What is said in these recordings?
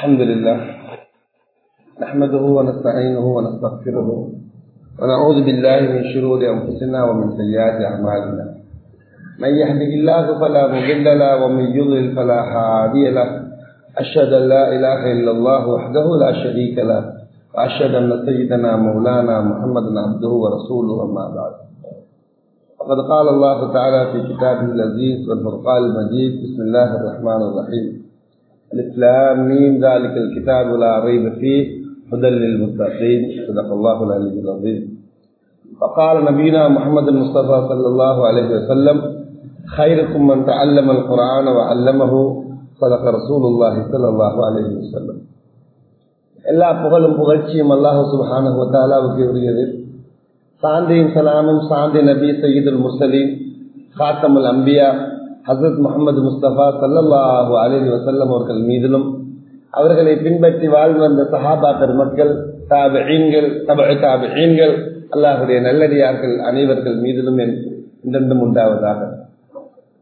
الحمد لله. نحمده ونستعينه ونستغفره ونعوذ بالله من شرور أنفسنا ومن سيئات أعمالنا. من يهده الله فلا مضل له ومن يضلل فلا هادي له. أشهد أن لا إله إلا الله وحده لا شريك له وأشهد أن سيدنا مولانا محمدا عبده ورسوله أما بعد. فقد قال الله تعالى في كتابه العزيز والفرقان المجيد بسم الله الرحمن الرحيم. الإسلام ميم ذلك الكتاب لا ريب فيه هدى للمتقين صدق الله العلي العظيم وقال نبينا محمد المصطفى صلى الله عليه وسلم خيركم من تعلم القرآن وعلمه صدق رسول الله صلى الله عليه وسلم எல்லா புகழும் புகழ்ச்சியும் அல்லாஹு சுபஹானஹு தாலாவுக்கு உரியது சாந்தியும் சலாமும் சாந்தி நபி சையீதுல் முர்சலீன் காத்தமுல் அம்பியா ஹசரத் முகமது முஸ்தபா சல்லல்லாஹு அலி வசல்லம் அவர்கள் மீதிலும் அவர்களை பின்பற்றி வாழ்ந்து வந்த சஹாபா பெருமக்கள் தாபீன்கள் தப தாபீன்கள் அல்லாஹுடைய நல்லடியார்கள் அனைவர்கள் மீதிலும் என்றென்றும் உண்டாவதாக.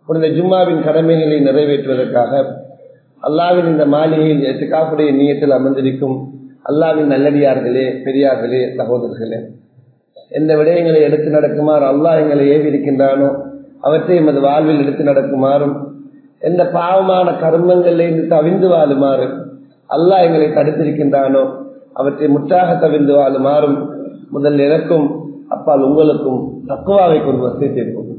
புனித ஜும்மாவின் கடமைகளை நிறைவேற்றுவதற்காக அல்லாவின் இந்த மாளிகையில் எட்டுக்காப்புடைய நீயத்தில் அமர்ந்திருக்கும் அல்லாவின் நல்லடியார்களே பெரியார்களே சகோதரர்களே எந்த விடயங்களை எடுத்து நடக்குமாறு அல்லாஹ் எங்களை ஏவிருக்கின்றானோ அவற்றை எமது வாழ்வில் எடுத்து நடக்குமாறும் எந்த பாவமான கர்மங்களிலிருந்து தவிந்து வாழுமாறு அல்லாஹ் எங்களை தடுத்திருக்கின்றானோ அவற்றை முற்றாக தவிந்து வாழுமாறும் முதல் எனக்கும் அப்பால் உங்களுக்கும் தக்குவாவை கொண்டு வசதி செய்வோம்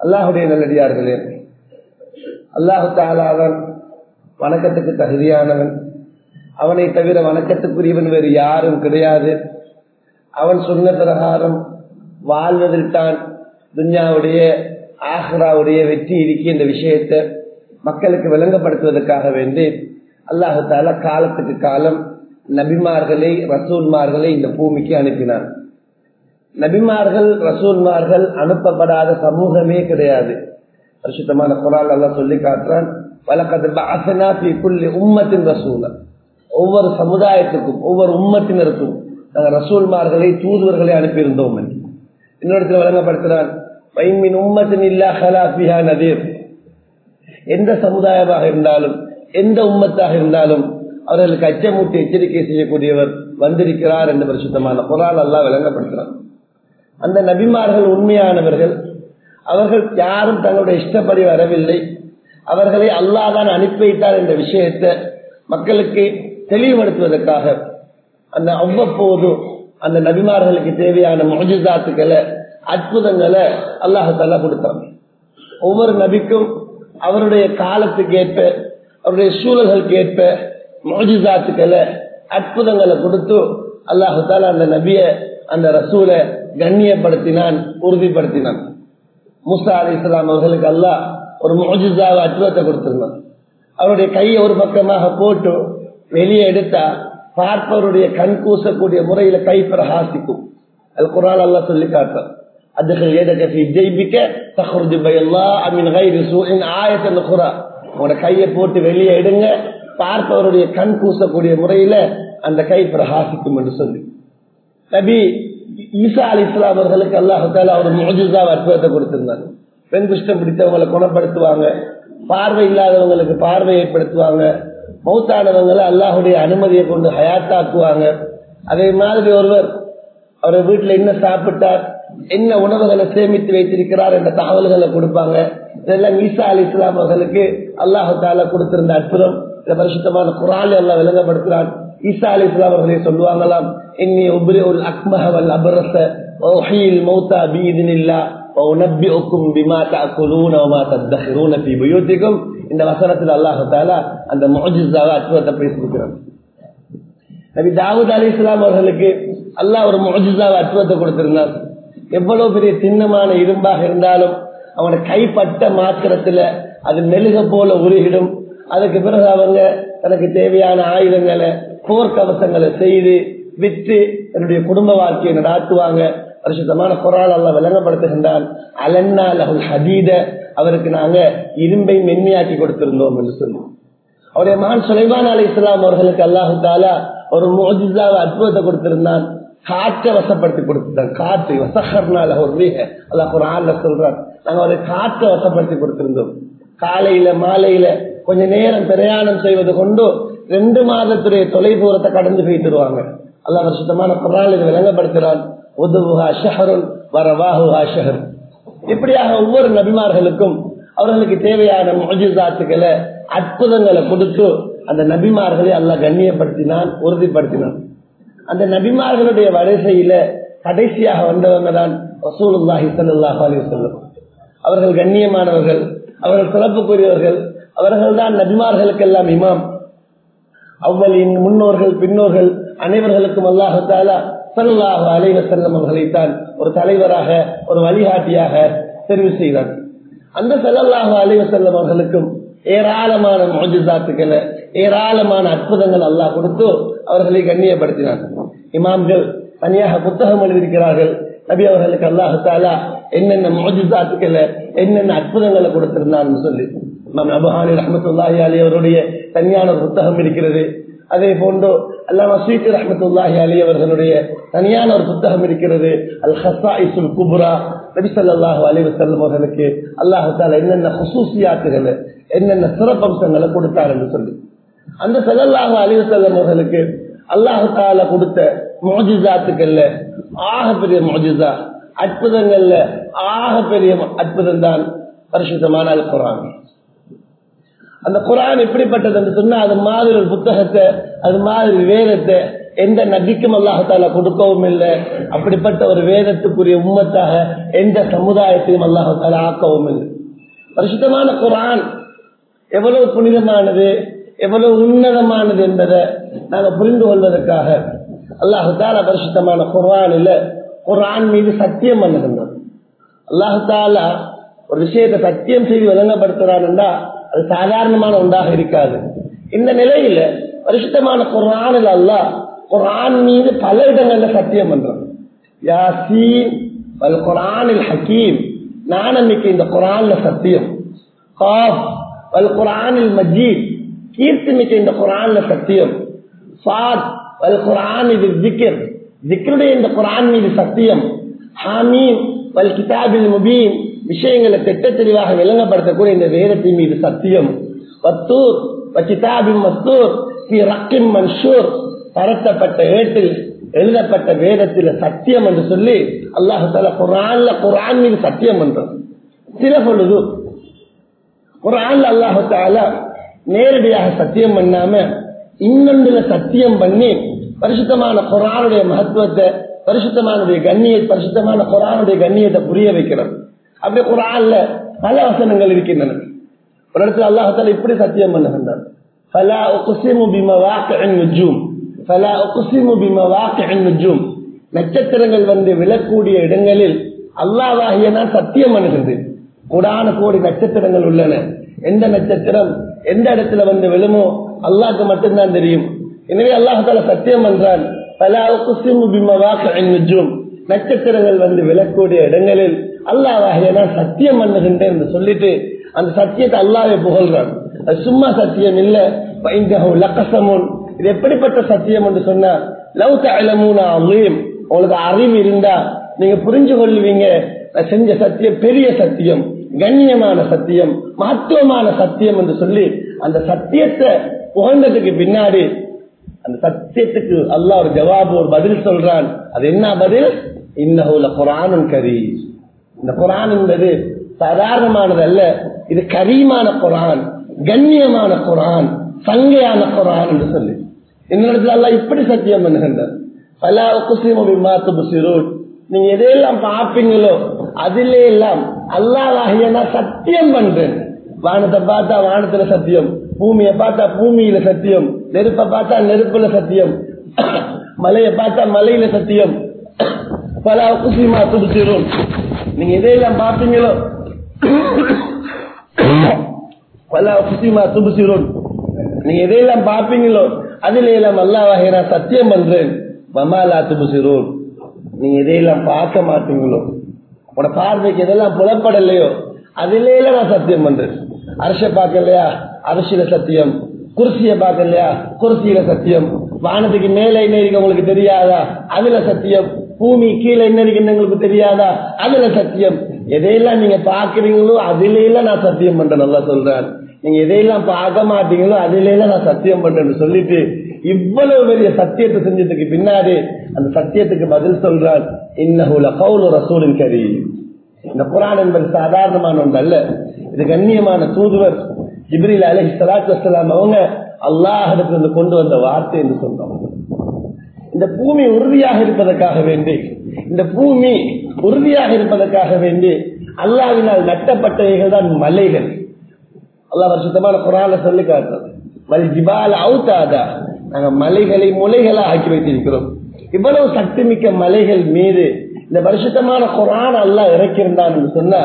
அல்லாஹுடைய நல்லடியார்களே அல்லாஹு தாலாவன் வணக்கத்துக்கு தகுதியானவன். அவனை தவிர வணக்கத்துக்குரியவன் வேறு யாரும் கிடையாது. அவன் சொன்ன பிரகாரம் வாழ்வதில் தான் துன்யாவுடைய ஆஹ்ராவுடைய வெற்றி இருக்கி இந்த விஷயத்தை மக்களுக்கு விளங்கப்படுத்துவதற்காக வேண்டி அல்லாஹு தாலா காலத்துக்கு காலம் நபிமார்களை ரசூல்மார்களை இந்த பூமிக்கு அனுப்பினார் நபிமார்கள் ரசூல்மார்கள் அனுப்பப்படாத சமூகமே கிடையாது. பரிசுத்தமான குரால் எல்லாம் சொல்லி காட்டுறான் உம்மத்தின் ரசூல. ஒவ்வொரு சமுதாயத்துக்கும் ஒவ்வொரு உம்மத்தினருக்கும் நாங்கள் ரசூல்மார்களை தூதுவர்களை அனுப்பியிருந்தோம் இன்னொருத்தில் வழங்கப்படுத்துகிறான் வைமின் உம்மத்தின் இல்லா ஹலாபியா நதீர் எந்த சமுதாயமாக இருந்தாலும் எந்த உம்மத்தாக இருந்தாலும் அவர்களுக்கு அச்சமூட்டி எச்சரிக்கை செய்யக்கூடியவர் வந்திருக்கிறார் என்று பரிசுத்தமான குரால் அல்லா விளங்கப்படுகிறார் அந்த நபிமார்கள் உண்மையானவர்கள் அவர்கள் யாரும் தங்களுடைய இஷ்டப்படி வரவில்லை. அவர்களை அல்லாதான் அனுப்பி வைத்தார் என்ற விஷயத்தை மக்களுக்கு தெளிவுபடுத்துவதற்காக அந்த அவ்வப்போது அந்த நபிமார்களுக்கு தேவையான மொஜிதாத்துக்களை அற்புதங்களை அல்லாஹால கொடுத்தாங்க. ஒவ்வொரு நபிக்கும் அவருடைய காலத்துக்கு ஏற்ப அவருடைய சூழல்களுக்கு ஏற்ப மோஜிதாத்துக்களை அற்புதங்களை கொடுத்து அல்லாஹால அந்த நபிய அந்த ரசூலை கண்ணியப்படுத்தினான் உறுதிப்படுத்தினான். முசா அலி இஸ்லாம் அவர்களுக்கு அல்லாஹ் ஒரு மோஜிதாவ அற்புதத்தை கொடுத்திருந்தான். அவருடைய கையை ஒரு பக்கமாக போட்டு வெளியே எடுத்தா பார்ப்பவருடைய கண் கூசக்கூடிய முறையில கை பிரகாசிக்கும். அது குரால் அல்லா சொல்லி காட்டான் அதுகள் ஜெயிபிக்க தஹ்ருஜு பயல்லா அமின் கைரி சூழின் ஆயத்தன் குரா உங்களோட கையை போட்டு வெளியே எடுங்க. பார்ப்பவருடைய கண் கூசக்கூடிய முறையில அந்த கை பிரகாசிக்கும் என்று சொல்லி. நபி ஈசா அலி இஸ்லாம் அவர்களுக்கு அல்லாஹால அவர் மோஜிசா அற்புதத்தை கொடுத்திருந்தாங்க பெண் குஷ்டம் பிடித்தவங்களை குணப்படுத்துவாங்க பார்வை இல்லாதவங்களுக்கு பார்வை ஏற்படுத்துவாங்க மௌத்தானவங்களை அல்லாஹுடைய அனுமதியை கொண்டு ஹயாத்தாக்குவாங்க. அதே மாதிரி ஒருவர் அவர் வீட்டில் என்ன சாப்பிட்டார் என்ன உணவுகளை சேமித்து வைத்திருக்கிறார் என்ற தகவல்களை கொடுப்பாங்க. இதெல்லாம் ஈசா அலி இஸ்லாம் அவர்களுக்கு அல்லாஹு தாலா கொடுத்திருந்த அற்புதம். இந்த பரிசுத்தமான குரால் எல்லாம் விளங்கப்படுத்துறான் ஈசா அலி இஸ்லாம் அவர்களே சொல்லுவாங்களாம் இன்னி உபரி ஒரு அக்மஹவல் அபரச ஓஹில் மௌத்தா பீதினில்லா இந்த வசனத்தில் அல்லாஹால அந்த மோஜிஸாவை அற்புதத்தை பேசியிருக்கிறான். நபி தாவூத் அலி இஸ்லாம் அவர்களுக்கு அல்லாஹ் ஒரு மோஜிஸாவை அற்புதத்தை கொடுத்திருந்தார். எவ்வளவு பெரிய சின்னமான இரும்பாக இருந்தாலும் அவனை கைப்பட்ட மாத்திரத்துல அது மெழுக போல உருகிடும். அதுக்கு பிறகு அவங்க தனக்கு தேவையான ஆயுதங்களை போர்க்கவசங்களை செய்து விற்று என்னுடைய குடும்ப வாழ்க்கையை நடாத்துவாங்க. பரிசுத்தமான குரால் அல்ல விளங்கப்படுத்துகின்றான். அலன்னா லகுல் ஹதீத. அவருக்கு நாங்க இரும்பை மென்மையாக்கி கொடுத்திருந்தோம் என்று சொல்லி. அவருடைய மகன் சுலைமான் அலி இஸ்லாம் அவர்களுக்கு அல்லாஹு தாலா ஒரு மோஜிசாவை அற்புதத்தை கொடுத்திருந்தான். காற்றை வசப்படுத்தி கொடுத்துட்டான் காற்று வசகர்னால ஒரு வீக அல்ல ஒரு சொல்றான் நாங்க ஒரு காற்றை வசப்படுத்தி கொடுத்திருந்தோம். காலையில மாலையில கொஞ்ச நேரம் பிரயாணம் செய்வது கொண்டு ரெண்டு மாதத்துடைய தொலைதூரத்தை கடந்து போயிட்டுருவாங்க அல்லா வருஷத்தமான குரான் இது விளங்கப்படுத்துகிறான். உதுவுஹா ஷஹருன் வரவாஹுஹா ஷஹர். இப்படியாக ஒவ்வொரு நபிமார்களுக்கும் அவர்களுக்கு தேவையான மொஜிசாத்துக்களை அற்புதங்களை கொடுத்து அந்த நபிமார்களை அல்லா கண்ணியப்படுத்தினான் உறுதிப்படுத்தினான். அந்த நபிமார்களுடைய வரிசையில கடைசியாக வந்தவங்க தான் ரசூலுல்லாஹி ஸல்லல்லாஹு அலைஹி வஸல்லம். அவர்கள் கண்ணியமானவர்கள் அவர்கள் சிறப்புக்குரியவர்கள் அவர்கள் தான் நபிமார்களுக்கெல்லாம் இமாம். அவ்வளின் முன்னோர்கள் பின்னோர்கள் அனைவர்களுக்கும் அல்லாஹு தாலா அலைவ செல்லம் அவர்களைத்தான் ஒரு தலைவராக ஒரு வழிகாட்டியாக தெரிவு செய்தார் அந்த சல்லல்லாஹு அலைவ செல்லம் அவர்களுக்கும் ஏராளமான மோஜிசாத்துக்களை ஏராளமான அற்புதங்கள் அல்லாஹ் கொடுத்து அவர்களை கண்ணியப்படுத்தினார் இமாம்கள் தனியாக புத்தகம் எழுதியிருக்கிறார்கள். நபி அவர்களுக்கு அல்லாஹாலா என்னென்ன மோஜிசாத்துக்களை என்னென்ன அற்புதங்களை கொடுத்திருந்தான்னு சொல்லி. இமாம் அபுஹானி ரஹமத்துல்லாஹி அலி அவருடைய தனியான ஒரு புத்தகம் இருக்கிறது. அதே போன்று அல்லாம ஸ்வீட் அஹமத்துல்லாஹி அலி அவர்களுடைய தனியான ஒரு புத்தகம் இருக்கிறது. அல் ஹசா இசுல் குபுரா நபிசல்லாஹு அலி வசல்லம் அவர்களுக்கு அல்லாஹ் என்னென்ன ஹுசூசியாத்துகளை என்னென்ன சிறப்பம்சங்களை கொடுத்தார் என்று சொல்லி. அந்த செல்லல்லாஹு அலி வசல்லம் அவர்களுக்கு அல்லாஹால கொடுத்த முஜிசாத்துக்கள்ல ஆக பெரிய முஜிசா அற்புதங்கள்ல ஆக பெரிய அற்புதம் தான் பரிசுத்தமான அல் குரான் அந்த குரான் எப்படிப்பட்டது என்று சொன்னா அது மாதிரி ஒரு புத்தகத்தை அது மாதிரி வேதத்தை எந்த நபிக்கும் அல்லாஹால கொடுக்கவும் இல்லை. அப்படிப்பட்ட ஒரு வேதத்துக்குரிய உம்மத்தாக எந்த சமுதாயத்தையும் அல்லாஹால ஆக்கவும் இல்லை. பரிசுத்தமான குரான் எவ்வளவு புனிதமானது எவ்வளவு உன்னதமானது என்பதை நாங்கள் புரிந்து கொள்வதற்காக அல்லாஹால பரிசுத்தமான குர்வானில் குரான் மீது சத்தியம் பண்ணுகின்றோம் அல்லாஹால ஒரு விஷயத்தை சத்தியம் செய்து விளங்கப்படுத்துறான்டா அது சாதாரணமான ஒன்றாக இருக்காது. இந்த நிலையில பரிசுத்தமான குரானில் அல்லாஹ் குரான் மீது பல இடங்கள்ல சத்தியம் பண்றோம் யாசீன் வல் குரானில் ஹக்கீம். அன்னைக்கு இந்த குரான்ல சத்தியம். காஃப் வல் குரானில் மஜீத். கீர்த்தி மிக்க இந்த குரான்ல சத்தியம். சாத் வல் குரான் இது ஜிக்கிர் ஜிக்கருடைய இந்த குரான் மீது சத்தியம். ஹாமீம் வல் கிதாபில் முபீன் விஷயங்களை திட்ட தெளிவாக விளங்கப்படுத்தக்கூடிய இந்த வேதத்தின் மீது சத்தியம். வத்தூர் கிதாபின் மஸ்தூர் ரக்கிம் மன்சூர் பரத்தப்பட்ட ஏட்டில் எழுதப்பட்ட வேதத்தில் சத்தியம் என்று சொல்லி அல்லாஹு தாலா குரான்ல குரான் மீது சத்தியம் பண்றோம் சில பொழுது குரான்ல அல்லாஹு தாலா நேரடியாக சத்தியம் பண்ணாம இன்னொன்றுல சத்தியம் பண்ணி பரிசுத்தமான குரானுடைய மகத்துவத்தை பரிசுத்தமானுடைய கண்ணிய பரிசுத்தமான குரானுடைய கண்ணியத்தை புரிய வைக்கிறது அப்படி குரான்ல பல வசனங்கள் இருக்கின்றன ஒரு இடத்துல அல்லாஹால இப்படி சத்தியம் பண்ணுகின்றார் فلا أقسم بمواقع النجوم فلا أقسم بمواقع النجوم நட்சத்திரங்கள் வந்து விழக்கூடிய இடங்களில் அல்லாவாகிய நான் சத்தியம் பண்ணுகின்றேன் கூடான கோடி நட்சத்திரங்கள் உள்ளன எந்த நட்சத்திரம் எந்த இடத்துல வந்து விழுமோ அல்லாக்கு மட்டும்தான் தெரியும். எனவே அல்லாஹால சத்தியம் பண்றான். பல நட்சத்திரங்கள் வந்து விளக்கூடிய இடங்களில் அல்லாவாகிய நான் சத்தியம் பண்ணுகின்றேன் என்று சொல்லிட்டு அந்த சத்தியத்தை அல்லாவே புகழ்றான். அது சும்மா சத்தியம் இல்ல. லக்கசமுன் இது எப்படிப்பட்ட சத்தியம் என்று சொன்னா லவ் தலமூனா அலீம். உங்களுக்கு அறிவு இருந்தா நீங்க புரிஞ்சு கொள்வீங்க. நான் செஞ்ச சத்தியம் பெரிய சத்தியம் கண்ணியமான சத்தியம் மகத்துவமான சத்தியம் என்று சொல்லி அந்த சத்தியத்தை புகழ்ந்ததுக்கு பின்னாடி அந்த சத்தியத்துக்கு அல்லாஹ் ஒரு ஜவாபு ஒரு பதில் சொல்றான். அது என்ன பதில்? இன்னஹுல குரானும் கரி இந்த குரான் என்பது சாதாரணமானது அல்ல இது கரீமான குரான் கண்ணியமான குரான் சங்கையான குரான் என்று சொல்லி. என்னிடத்துல அல்ல இப்படி சத்தியம் பண்ணுகின்றார் பல மாத்து புசிரூட் நீங்க எதையெல்லாம் பார்ப்பீங்களோ அதிலே எல்லாம் அல்லாஹிய நான் சத்தியம் பண்றேன். வானத்தை பார்த்தா வானத்துல சத்தியம். பூமியை பார்த்தா பூமியில சத்தியம். நெருப்பை பார்த்தா நெருப்புல சத்தியம். மலையை பார்த்தா மலையில சத்தியம். பல குசிமா துடிச்சிடும் நீங்க எதையெல்லாம் பார்ப்பீங்களோ பல குசிமா துடிச்சிடும் நீங்க எதையெல்லாம் பார்ப்பீங்களோ அதுல எல்லாம் அல்லாஹ் நான் சத்தியம் பண்றேன். மமாலா துபுசிரோன் நீங்க எதையெல்லாம் பார்க்க மாட்டீங்களோ உன பார்வைக்கு எதெல்லாம் புலப்படலையோ அதிலேயே நான் சத்தியம் பண்றேன். அரச பார்க்கலையா? அரசியல சத்தியம். குர்சிய பார்க்கலையா? குர்சியில சத்தியம். வானத்துக்கு மேலே என்ன இருக்கு உங்களுக்கு தெரியாதா? அதுல சத்தியம். பூமி கீழே என்ன இருக்குன்னு உங்களுக்கு தெரியாதா? அதுல சத்தியம். எதையெல்லாம் நீங்க பாக்குறீங்களோ அதுல எல்லாம் நான் சத்தியம் பண்றேன் நல்லா சொல்றேன் நீங்க எதையெல்லாம் பார்க்க மாட்டீங்களோ அதிலே நான் சத்தியம் பண்றேன்னு சொல்லிட்டு இவ்வளவு பெரிய சத்தியத்தை செஞ்சதுக்கு பின்னாடி அந்த சத்தியத்துக்கு பதில் சொல்றான் இன்னஹுல கவுல் ரசூலின் கரி இந்த குரான் என்பது சாதாரணமான ஒன்று அல்ல இது கண்ணியமான தூதுவர் ஜிப்ரில் அலி சலாத்து வசலாம் அவங்க அல்லாஹிடத்திலிருந்து கொண்டு வந்த வார்த்தை என்று சொன்னோம். இந்த பூமி உறுதியாக இருப்பதற்காக வேண்டி இந்த பூமி உறுதியாக இருப்பதற்காக வேண்டி அல்லாவினால் நட்டப்பட்டவைகள் தான் மலைகள். அல்லாஹ் வருஷத்தமான குரான சொல்லி காட்டுறது மல் ஜிபால் அவுத்தாதா நாங்கள் மலைகளை முலைகளாக ஆக்கி வைத்திருக்கிறோம். இவ்வளவு சக்தி மிக்க மலைகள் மீது இந்த வருஷத்தமான குரான் அல்லாஹ் இறக்கியிருந்தான் என்று சொன்னா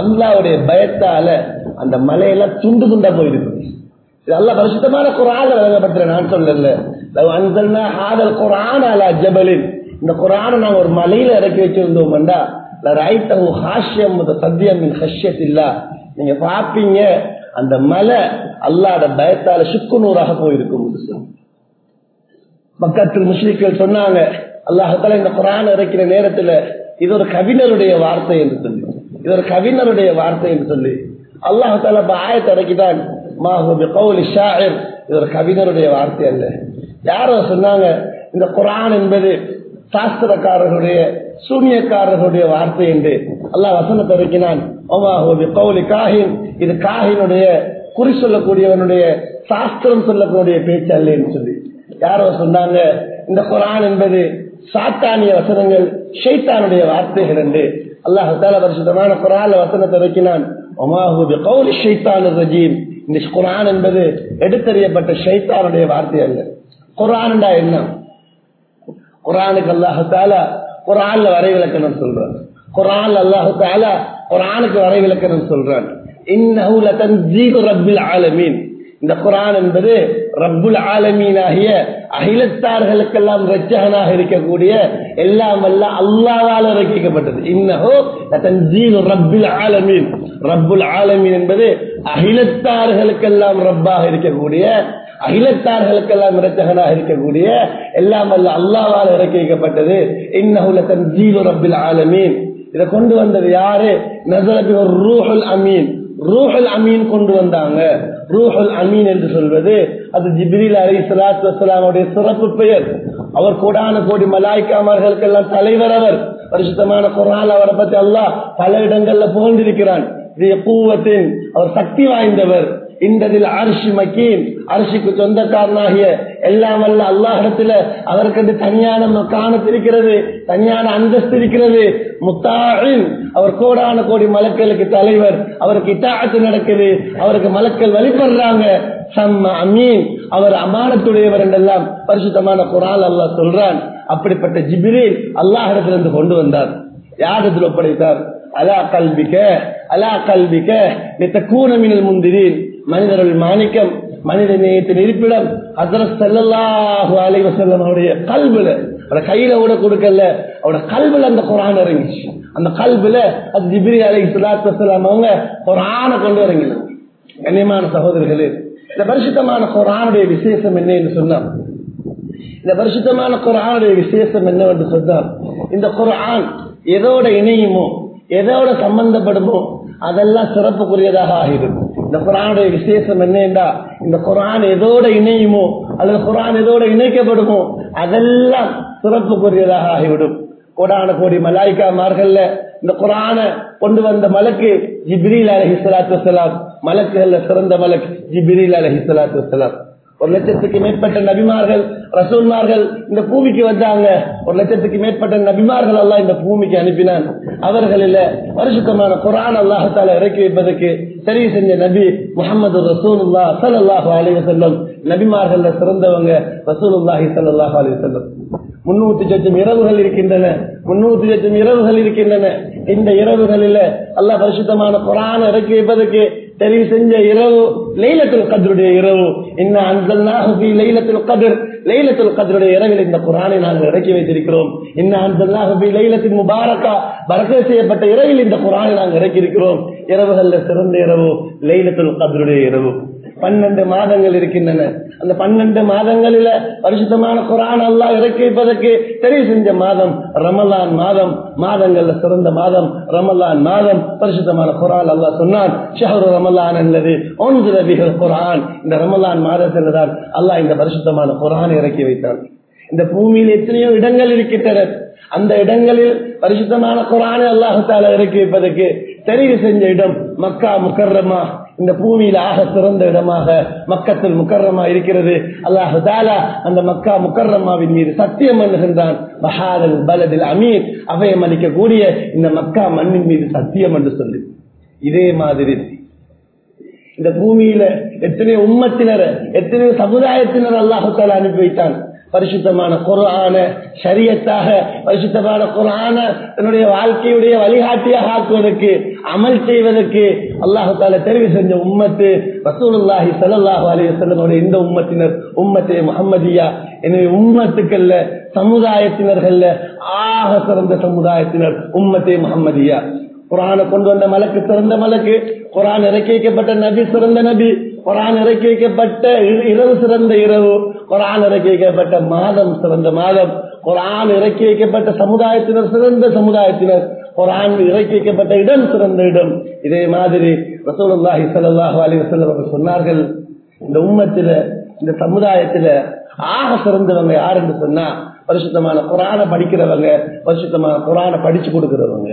அல்லாவுடைய பயத்தால அந்த மலையெல்லாம் துண்டு துண்டா போயிருக்கு இது அல்லாஹ் பரிசுத்தமான குரான் வழங்கப்பட்ட நான் சொல்லல. அன்சல்னா ஆதல் குரான் அலா ஜபலின். இந்த குரானை நாங்க ஒரு மலையில இறக்கி வச்சிருந்தோம்டா. ரைத்தகு ஹாஷ்யம் சத்தியம் ஹஷ்யத் இல்ல நீங்க பாப்பீங்க அந்த மலை அல்லாட பயத்தால சுக்குநூறாக போயிருக்கும். பக்கத்தில் முஸ்லிம்கள் சொன்னாங்க அல்லாஹால இந்த குரான் இறக்கிற நேரத்துல இது ஒரு கவிஞருடைய வார்த்தை என்று சொல்லி இது ஒரு கவிஞருடைய வார்த்தை என்று சொல்லி அல்லாஹால ஆயத்தை இறக்கிதான் இது ஒரு கவிஞருடைய வார்த்தை அல்ல. யாரோ சொன்னாங்க இந்த குரான் என்பது சாஸ்திரக்காரர்களுடைய சூன்யக்காரர்களுடைய வார்த்தை என்று அல்லாஹ் வசனத்தை இறக்கினான். காஹின். இது காஹினுடைய குறி சொல்லக்கூடியவனுடைய சாஸ்திரம் சொல்லக்கூடிய பேச்சு அல்ல என்று சொல்லி. யாரோ சொன்னாங்க இந்த குரான் என்பது சாத்தானிய வசனங்கள் ஷைத்தானுடைய வார்த்தைகள் என்று அல்லாஹால பரிசுத்தமான குரால வசனத்தை வைக்கினான் இந்த குரான் என்பது எடுத்தறியப்பட்ட ஷைத்தானுடைய வார்த்தை அல்ல. குரான்டா என்ன? குரானுக்கு அல்லாஹால குரான்ல வரை விளக்கணும் சொல்றான். குரான் அல்லாஹால குரானுக்கு வரை விளக்கணும் சொல்றான். ரப்பில் ஆலமீன். இந்த குரான் என்பது ரப்புல் ஆலமீனாகிய அகிலத்தார்களுக்கெல்லாம் ரச்சகனாக இருக்கக்கூடிய எல்லாம் அல்ல அல்லாவால் இறக்கிக்கப்பட்டது. இன்னஹோ ரப்பில் ஆலமீன். ரப்புல் ஆலமீன் என்பது அகிலத்தார்களுக்கெல்லாம் ரப்பாக இருக்கக்கூடிய அகிலத்தார்களுக்கெல்லாம் இரத்தகனாக இருக்கக்கூடிய எல்லாம் அல்ல அல்லாவால் இறக்கப்பட்டது வைக்கப்பட்டது இன்னஹுல தன்ஜீலு ரப்பில் ஆலமீன். இதை கொண்டு வந்தது யாரு? நசரபி ஒரு ரூஹுல் அமீன். ரூஹல் அமீன் கொண்டு வந்தாங்க. ரூஹல் அமீன் என்று சொல்வது அது ஜிப்ரீல் அலி சலாத்து வசலாமுடைய சிறப்பு பெயர். அவர் கோடான கோடி மலாய்க்காமர்களுக்கெல்லாம் தலைவர் அவர். பரிசுத்தமான குரால் அவரை பத்தி அல்லாஹ் பல இடங்கள்ல புகழ்ந்திருக்கிறான். பூவத்தின் அவர் சக்தி வாய்ந்தவர். இந்ததில் அரிசி மக்கீன் அரிசிக்கு சொந்தக்காரனாகிய எல்லாம் வல்ல அல்லாஹிடத்துல அவருக்கு தனியான மக்கானத்து இருக்கிறது தனியான அந்தஸ்து இருக்கிறது. முத்தாழின் அவர் கோடான கோடி மலக்களுக்கு தலைவர் அவருக்கு இட்டாத்து நடக்குது அவருக்கு மலக்கள் வழிபடுறாங்க. சம்ம அமீன். அவர் அமானத்துடையவர் என்றெல்லாம் பரிசுத்தமான குரால் அல்லாஹ் சொல்றான். அப்படிப்பட்ட ஜிபிரில் அல்லாஹிடத்திலிருந்து கொண்டு வந்தார். யாரிடத்தில் ஒப்படைத்தார்? அலா கல்விக்க அலா கல்விக்க நித்த கூனமினல் முந்திரீன். மனிதர்கள் மாணிக்கம் மனித நேயத்தின் இருப்பிடம் ஹசரத் செல்லல்லாஹு அலைவ செல்லம் அவருடைய கல்வில. அவட கையில கூட கொடுக்கல. அவட கல்வில அந்த குரான் இறங்கிச்சு. அந்த கல்வில அது ஜிபிரி அலை சுலாத்து வசலாம் அவங்க குரான கொண்டு இறங்கின கண்ணியமான சகோதரர்களே இந்த பரிசுத்தமான குரானுடைய விசேஷம் என்ன என்று சொன்னார் இந்த பரிசுத்தமான குரானுடைய விசேஷம் என்னவென்று சொன்னார் இந்த குரான் எதோட இணையுமோ எதோட சம்பந்தப்படுமோ அதெல்லாம் சிறப்புக்குரியதாக ஆகிருக்கும் இந்த குரானுடைய விசேஷம் என்னண்டா இந்த குரான் எதோட இணையுமோ அல்லது குரான் எதோட இணைக்கப்படுமோ அதெல்லாம் சிறப்புக்குரியதாக ஆகிவிடும். கோடான கோடி மலாய்க்காமார்கள்ல இந்த குரான கொண்டு வந்த மலக்கு ஜிப்ரீல் அலஹி சலாத்து வலாம் மலக்குகள்ல சிறந்த மலக் ஜிப்ரீல் அலஹி சலாத்து வலாம் ஒரு லட்சத்துக்கு மேற்பட்ட நபிமார்கள் ரசூல்மார்கள் இந்த பூமிக்கு வந்தாங்க. ஒரு லட்சத்துக்கு மேற்பட்ட நபிமார்கள் எல்லாம் இந்த பூமிக்கு அனுப்பினான். அவர்களில் பரிசுத்தமான குரான் அல்லாஹால இறக்கி வைப்பதற்கு தெரிவு செஞ்ச நபி முகமது ரசூலுல்லா சல்லாஹு அலைய செல்லம் நபிமார்கள் சிறந்தவங்க ரசூலுல்லாஹி சல்லாஹு அலைய செல்லம் முன்னூத்தி லட்சம் இரவுகள் இருக்கின்றன. முன்னூத்தி லட்சம் இரவுகள் இருக்கின்றன. இந்த இரவுகளில் அல்லாஹ் பரிசுத்தமான குரான் இறக்கி வைப்பதற்கு தெரிவு செஞ்ச இரவு லைலத்துல் கதருடைய இரவு. என்ன அன்சல்னாஹு லைலத்துல் கதிர். லைலத்துல் கதருடைய இரவில் இந்த குரானை நாங்கள் இறக்கி வைத்திருக்கிறோம். என்ன அன்சல்னாஹு லைலத்தின் முபாரக்கா. பரக்க செய்யப்பட்ட இரவில் இந்த குரானை நாங்கள் இறக்கி இருக்கிறோம் இரவுகள்ல சிறந்த இரவு லைலத்துல் கதருடைய இரவு. பன்னெண்டு மாதங்கள் இருக்கின்றன. அந்த பன்னெண்டு மாதங்களில பரிசுத்தமான குரான் அல்லாஹ் இறக்கி வைப்பதற்கு தெரிவு செஞ்ச மாதம் ரமலான் மாதம் மாதங்கள்ல சிறந்த மாதம் ரமலான் மாதம். பரிசுத்தமான குரான் அல்லாஹ் சொன்னான் ஷஹரு ரமலான் என்பது ஒன்று ரவிகள் குரான் இந்த ரமலான் மாதத்தில் தான் அல்லாஹ் இந்த பரிசுத்தமான குரானை இறக்கி வைத்தான். இந்த பூமியில் எத்தனையோ இடங்கள் இருக்கின்றன. அந்த இடங்களில் பரிசுத்தமான குரானை அல்லாஹால இறக்கி வைப்பதற்கு தெரிவு செஞ்ச இடம் மக்கா முக்கர்ரமா இந்த பூமியில் ஆக சிறந்த இடமாக மக்கத்தில் முக்கர்ரமா இருக்கிறது. அல்லாஹு தாலா அந்த மக்கா முக்கர்ரமாவின் மீது சத்தியம் பண்ணுகின்றான் மஹாதல் பலதில் அமீர். அபயம் அளிக்கக்கூடிய இந்த மக்கா மண்ணின் மீது சத்தியம் என்று சொல்லி. இதே மாதிரி இந்த பூமியில எத்தனையோ உம்மத்தினர் எத்தனையோ சமுதாயத்தினர் அல்லாஹு தாலா அனுப்பி வைத்தான். பரிசுத்தமான குரான சரியத்தாக பரிசுத்தமான குரான தன்னுடைய வாழ்க்கையுடைய வழிகாட்டியாக ஆக்குவதற்கு அமல் செய்வதற்கு அல்லாஹு தால தெரிவு செஞ்ச உம்மத்து ரசூலுல்லாஹி ஸல்லல்லாஹு அலி வஸல்லமுடைய இந்த உம்மத்தினர் உம்மத்தே முஹம்மதியா. எனவே உம்மத்துக்கள்ல சமுதாயத்தினர்கள்ல ஆக சிறந்த சமுதாயத்தினர் உம்மத்தே முகம்மதியா குரானை கொண்டு வந்த மலக்கு சிறந்த மலக்கு குரான் இறக்கி வைக்கப்பட்ட நபி சிறந்த நபி. குரான் இறக்கி வைக்கப்பட்ட இரவு சிறந்த இரவு குரான் இறக்கி வைக்கப்பட்ட மாதம் சிறந்த மாதம் குரான் இறக்கி வைக்கப்பட்ட சமுதாயத்தினர் சிறந்த சமுதாயத்தினர் குரான் இறக்கி வைக்கப்பட்ட இடம் சிறந்த இடம். இதே மாதிரி ரசூலுல்லாஹி ஸல்லல்லாஹு அலி வஸல்லம் அவர்கள் சொன்னார்கள் இந்த உம்மத்தில இந்த சமுதாயத்தில ஆக சிறந்தவங்க யாருன்னு சொன்னா பரிசுத்தமான குரானை படிக்கிறவங்க பரிசுத்தமான குரானை படிச்சு கொடுக்கிறவங்க.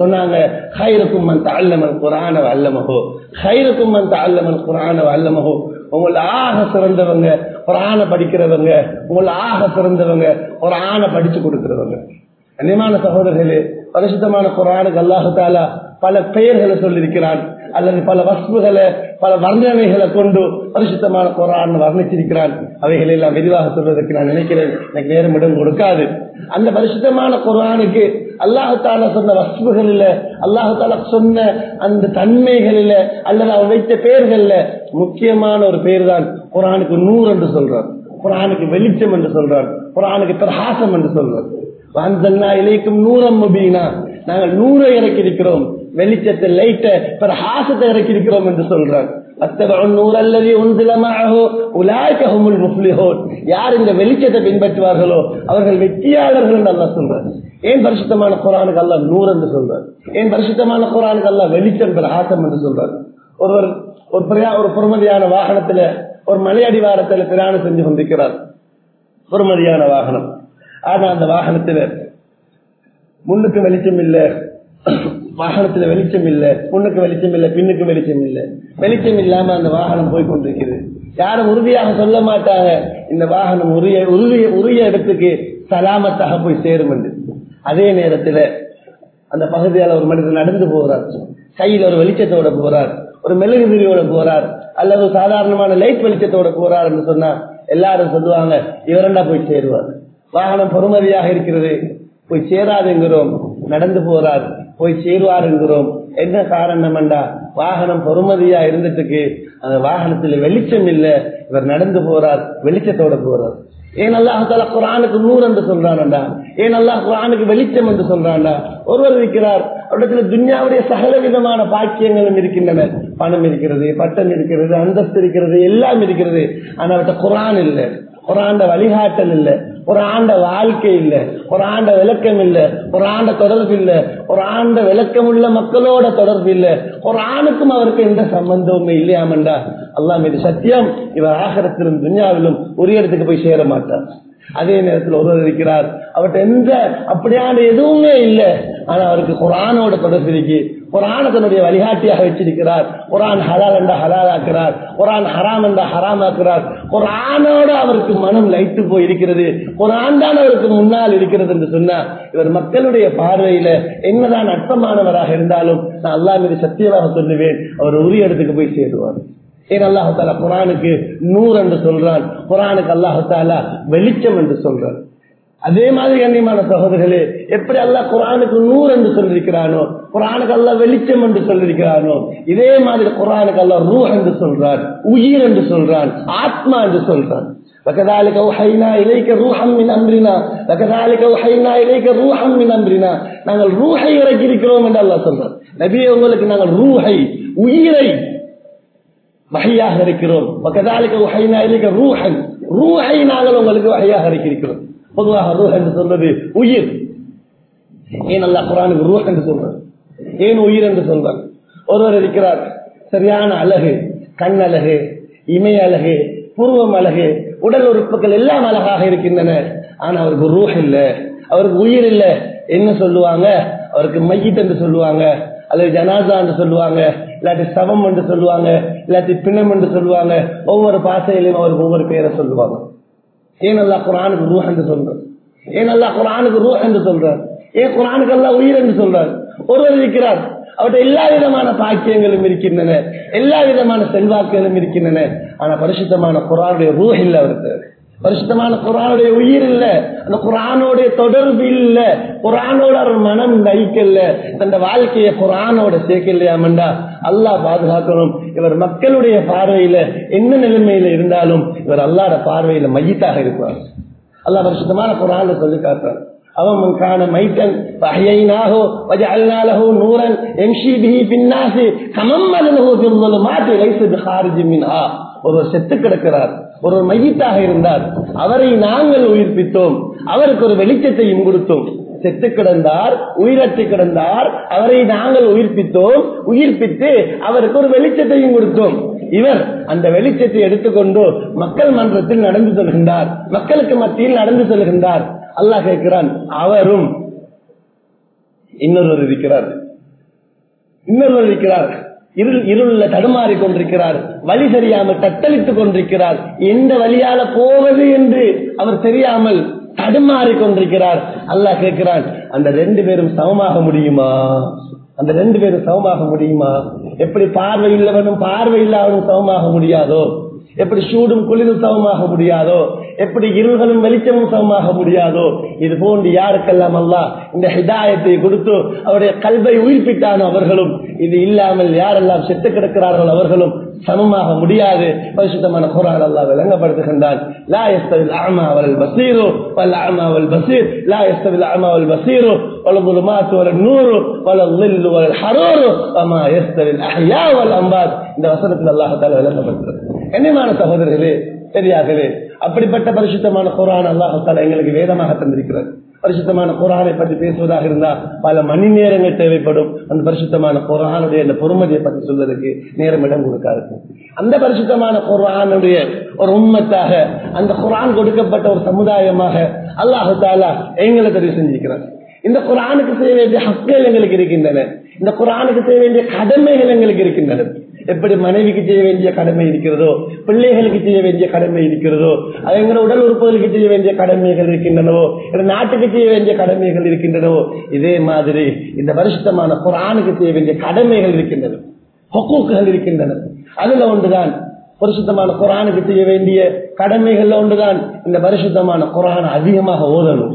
சொன்னாங்க ஹைரக்கும் மன் தஅல்லமல் குர்ஆன ஹைருக்கும் அந்த அல்லமன் குரான அல்லமகோ உங்கள ஆக சிறந்தவங்க குரான படிக்கிறவங்க உங்களை ஆக சிறந்தவங்க குர்ஆனை படிச்சு கொடுக்கிறவங்க. கண்ணியமான சகோதரர்களே பரிசுத்தமான குரானுக்கு அல்லாஹ் தஆலா பல பெயர்களை சொல்லியிருக்கிறான். அல்லது பல வஸ்துகளை பல வர்ணனைகளை கொண்டு பரிசுத்தமான குரான் வர்ணிச்சிருக்கிறான் அவைகளை எல்லாம் விரிவாக சொல்வதற்கு நான் நினைக்கிறேன். எனக்கு நேரம் இடம் கொடுக்காது. அந்த பரிசுத்தமான குரானுக்கு அல்லாஹால சொன்ன வஸ்துகளில் அல்லாஹால சொன்ன அந்த தன்மைகளில் அல்லது அவன் வைத்த பெயர்களில் முக்கியமான ஒரு பெயர் தான் குரானுக்கு நூறு என்று சொல்றான் குரானுக்கு வெளிச்சம் என்று சொல்றான் குரானுக்கு பிரகாசம் என்று சொல்றான் வாந்தன்னா இலைக்கும் நூறம் முபீனா. நாங்கள் நூறை இறக்கி இருக்கிறோம் வெளிச்சத்தை லைட்ட பிரகாசத்தை இறக்கி இருக்கிறோம் என்று சொல்றாங்க யார் இந்த வெளிச்சத்தை பின்பற்றுவார்களோ அவர்கள் வெற்றியாளர்கள் நல்லா சொல்றாங்க ஏன் பரிசுத்தமான குரானுக்கு அல்ல நூறு என்று சொல்றார்? ஏன் பரிசுத்தமான குரானுக்கு அல்ல வெளிச்சம் பிரகாசம் என்று சொல்றார்? ஒருவர் ஒரு ஒரு பொறுமதியான வாகனத்துல ஒரு மலையடிவாரத்துல பிரயாணம் செஞ்சு கொண்டிருக்கிறார். பொறுமதியான வாகனம். ஆனா அந்த வாகனத்துல முன்னுக்கு வெளிச்சம் இல்ல. வாகனத்துல வெளிச்சம் இல்ல முன்னுக்கு வெளிச்சம் இல்ல பின்னுக்கு வெளிச்சம் இல்ல. வெளிச்சம் இல்லாம அந்த வாகனம் போய் கொண்டிருக்கிறது. யாரும் உறுதியாக சொல்ல மாட்டாங்க இந்த வாகனம் உரிய உரிய உரிய இடத்துக்கு சலாமத்தாக போய் சேரும் என்று. அதே நேரத்துல அந்த பகுதியால் ஒரு மனிதர் நடந்து போகிறார். கையில் ஒரு வெளிச்சத்தோட போறார் ஒரு மெழுகு திரியோட போறார் அல்லது சாதாரணமான லைட் வெளிச்சத்தோட போறார் என்று சொன்னா எல்லாரும் சொல்லுவாங்க இவரெண்டா போய் சேருவார். வாகனம் பொறுமதியாக இருக்கிறது போய் சேராதுங்கிறோம் நடந்து போறார். போய் சேருவார் என்கிறோம். என்ன காரணம் என்றா வாகனம் பொறுமதியா இருந்துட்டுக்கு அந்த வாகனத்துல வெளிச்சம் இல்ல. இவர் நடந்து போறார் வெளிச்சத்தோட போறார். ஏன் அல்லாஹால குரானுக்கு நூறு என்று சொல்றான்டா ஏன் அல்லாஹ் குரானுக்கு வெளிச்சம் என்று சொல்றான்டா? ஒருவர் இருக்கிறார். அவரிடத்துல துன்யாவுடைய சகல விதமான பாக்கியங்களும் இருக்கின்றன. பணம் இருக்கிறது பட்டம் இருக்கிறது அந்தஸ்து இருக்கிறது எல்லாம் இருக்கிறது. ஆனா அவர்கிட்ட குரான் இல்லை. குரான் வழிகாட்டல் இல்லை. ஒரு ஆண்ட வாழ்க்கை இல்ல ஒரு ஆண்ட விளக்கம் இல்ல ஒரு ஆண்ட தொடர்பு இல்ல ஒரு ஆண்ட விளக்கம் உள்ள மக்களோட தொடர்பு இல்ல ஒரு ஆணுக்கும் அவருக்கு எந்த சம்பந்தமுமே இல்லையாமண்டா? அல்லாம இது சத்தியம் இவர் ஆகரத்திலும் துன்யாவிலும் ஒரு இடத்துக்கு போய் சேர மாட்டார் அதே நேரத்தில் ஒருவர் இருக்கிறார். அவர்கிட்ட எந்த அப்படியான எதுவுமே இல்லை. ஆனா அவருக்கு குரானோட தொடர்பு இருக்கு குரான தன்னுடைய வழிகாட்டியாக வச்சிருக்கிறார். குரான் ஹலால் என்ற ஹலாலாக்குறார். குரான் ஹராம் என்ற ஹராமாக்குறார். குரானோட அவருக்கு மனம் லைத்து போய் இருக்கிறது. குரான் தான் அவருக்கு முன்னால் இருக்கிறது என்று சொன்னா இவர் மக்களுடைய பார்வையில என்னதான் அர்த்தமானவராக இருந்தாலும் நான் அல்லா மீது சத்தியமாக சொல்லுவேன். அவர் உரிய இடத்துக்கு போய் சேருவார். ஏன் அல்லாஹால குரானுக்கு நூறு என்று சொல்றான் குரானுக்கு அல்லாஹால வெளிச்சம் என்று சொல்றான் அதே மாதிரி கண்ணியமான சகோதரர்களே எப்படி அல்லாஹ் குரானுக்கு நூறு என்று சொல்லியிருக்கிறானோ குரானுக்கு அல்லா வெளிச்சம் என்று சொல்லியிருக்கிறானோ இதே மாதிரி குரானுக்கு அல்லா ரூ என்று சொல்றான் உயிர் என்று சொல்றான் ஆத்மா என்று சொல்றான் وكذلك اوحينا اليك روحا من امرنا وكذلك اوحينا اليك روحا من امرنا நாங்கள் ரூஹை இறக்கி இருக்கிறோம் என்று அல்லாஹ் சொல்றான் நபியே உங்களுக்கு நாங்கள் ரூஹை உயிரை வகையாக இருக்கிறோம். ரூஹன். ரூஹை நாங்கள் உங்களுக்கு வகையாக இருக்கிறோம் பொதுவாக ரூஹ் என்று சொல்வது உயிர். ஏன் அல்லா குரானுக்கு ரூஹ் என்று சொல்றது ஏன் உயிர் என்று சொல்றாங்க ஒருவர் இருக்கிறார். சரியான அழகு கண் அழகு இமை அழகு பூர்வம் அழகு உடல் உறுப்புகள் எல்லாம் அழகாக இருக்கின்றன. ஆனா அவருக்கு ரூஹ் இல்லை. அவருக்கு உயிர் இல்லை. என்ன சொல்லுவாங்க? அவருக்கு மையிட் என்று சொல்லுவாங்க. அல்லது ஜனாசா என்று சொல்லுவாங்க. இல்லாட்டி சவம் என்று சொல்லுவாங்க இல்லாட்டி பிணம் என்று சொல்லுவாங்க ஒவ்வொரு பாசையிலையும் அவருக்கு ஒவ்வொரு பேரை சொல்லுவாங்க. ஏன் அல்லா குரானுக்கு ரூஹ் என்று சொல்றார்? ஏன் அல்லா குரானுக்கு ரூஹ் என்று சொல்றார்? ஏன் குரானுக்கு அல்லா உயிர் என்று சொல்றார்? ஒருவர் இருக்கிறார். அவற்றை எல்லா விதமான பாக்கியங்களும் இருக்கின்றன. எல்லா விதமான செல்வாக்குகளும் இருக்கின்றன. ஆனா பரிசுத்தமான குரானுடைய ரூஹ் இல்லை அவருக்கு. பரிசுத்தமான குரானுடைய உயிர் இல்ல. அந்த குரானோடைய தொடர்பு இல்ல. குரானோட மனம் நயிக்கல தந்த வாழ்க்கையை குரானோட சேர்க்கலையாமண்டா? அல்லாஹ் பாதுகாக்கணும். இவர் மக்களுடைய பார்வையில என்ன நிலைமையில இருந்தாலும் இவர் அல்லாட பார்வையில மையத்தாக இருப்பார். அல்லாஹ் பரிசுத்தமான குரான சொல்லி காட்டுறார் அவன் காண மைத்தன் பகையினாகோ வஜஅல்னாலஹு நூரன் எம்ஷி பிஹி பின்னாசி கமம்மலஹு பில்லுமாத் லைஸ பிஹாரிஜ் மின்ஹா. ஒருவர் செத்து கிடக்கிறார் ஒருவர் மையத்தாக இருந்தார் அவரை நாங்கள் உயிர்ப்பித்தோம் அவருக்கு ஒரு வெளிச்சத்தையும் கொடுத்தோம். செத்து கிடந்தார் உயிரற்று கிடந்தார் அவரை நாங்கள் உயிர்ப்பித்தோம் உயிர்ப்பித்து அவருக்கு ஒரு வெளிச்சத்தையும் கொடுத்தோம். இவர் அந்த வெளிச்சத்தை எடுத்துக்கொண்டு மக்கள் மன்றத்தில் நடந்து செல்கின்றார் மக்களுக்கு மத்தியில் நடந்து செல்கின்றார். அல்லாஹ் கேட்கிறான் அவரும் இன்னொருவர் இருக்கிறார். இன்னொருவர் இருக்கிறார். இருள் இருள தடுமாறி கொண்டிருக்கிறார். வழி தெரியாமல் தத்தளித்துக் கொண்டிருக்கிறார். எந்த வழியால போவது என்று அவர் தெரியாமல் தடுமாறி கொண்டிருக்கிறார். அல்லாஹ் கேட்கிறான் அந்த ரெண்டு பேரும் சமமாக முடியுமா? அந்த ரெண்டு பேரும் சமமாக முடியுமா? எப்படி பார்வை இல்லவனும் பார்வை இல்லாதவனும் சமமாக முடியாதோ? எப்படி சூடும் குளிரும் சமமாக முடியாதோ எப்படி இருள்களும் வெளிச்சமும் சமமாக முடியாதோ இது போன்று யாருக்கெல்லாம் அல்ல இந்த ஹிதாயத்தை கொடுத்து அவருடைய கல்வை உயிர்ப்பித்தான அவர்களும் இது இல்லாமல் யாரெல்லாம் செத்து கிடக்கிறார்கள் அவர்களும் சமமாக முடியாது. பரிசுத்தமான குரான் அல்லா விளங்கப்படுத்துகின்றான். லா எஸ்தவில் ஆமா அவள் பசீரோ வல் ஆமா அவள் பசீர். லா எஸ்தவில் ஆமா அவள் பசீரோ வளமுல் நூறு வல லில்லு வல் ஹரோரு அம்மா எஸ்தவில் அம்பாத். இந்த வசனத்தில் அல்லாஹத்தால விளங்கப்படுத்துறது கண்ணியமான சகோதரர்களே சரியாகவே அப்படிப்பட்ட பரிசுத்தமான குரான் அல்லாஹால எங்களுக்கு வேதமாக தந்திருக்கிறது. பரிசுத்தமான குரானை பற்றி பேசுவதாக இருந்தால் பல மணி நேரங்கள் தேவைப்படும். அந்த பரிசுத்தமான குரானுடைய அந்த பொறுமதியை பற்றி சொல்வதற்கு நேரம் இடம் கொடுக்காது அந்த பரிசுத்தமான குரானுடைய ஒரு உண்மத்தாக அந்த குரான் கொடுக்கப்பட்ட ஒரு சமுதாயமாக அல்லாஹு தாலா எங்களை தெரிவு செஞ்சிருக்கிறார். இந்த குரானுக்கு செய்ய வேண்டிய ஹக்குகள் எங்களுக்கு இருக்கின்றன. இந்த குரானுக்கு செய்ய வேண்டிய கடமைகள் எங்களுக்கு இருக்கின்றன. எப்படி மனைவிக்கு செய்ய வேண்டிய கடமை இருக்கிறதோ பிள்ளைகளுக்கு செய்ய வேண்டிய கடமை இருக்கிறதோ எங்களை உடல் உறுப்புகளுக்கு செய்ய வேண்டிய கடமைகள் இருக்கின்றனவோ நாட்டுக்கு செய்ய வேண்டிய கடமைகள் இருக்கின்றனவோ இதே மாதிரி இந்த பரிசுத்தமான குரானுக்கு செய்ய வேண்டிய கடமைகள் இருக்கின்றன. ஹொக்கூக்குகள் இருக்கின்றன. அதுல ஒன்றுதான் பரிசுத்தமான குரானுக்கு செய்ய வேண்டிய கடமைகள்ல ஒன்றுதான் இந்த பரிசுத்தமான குரான் அதிகமாக ஓதணும்.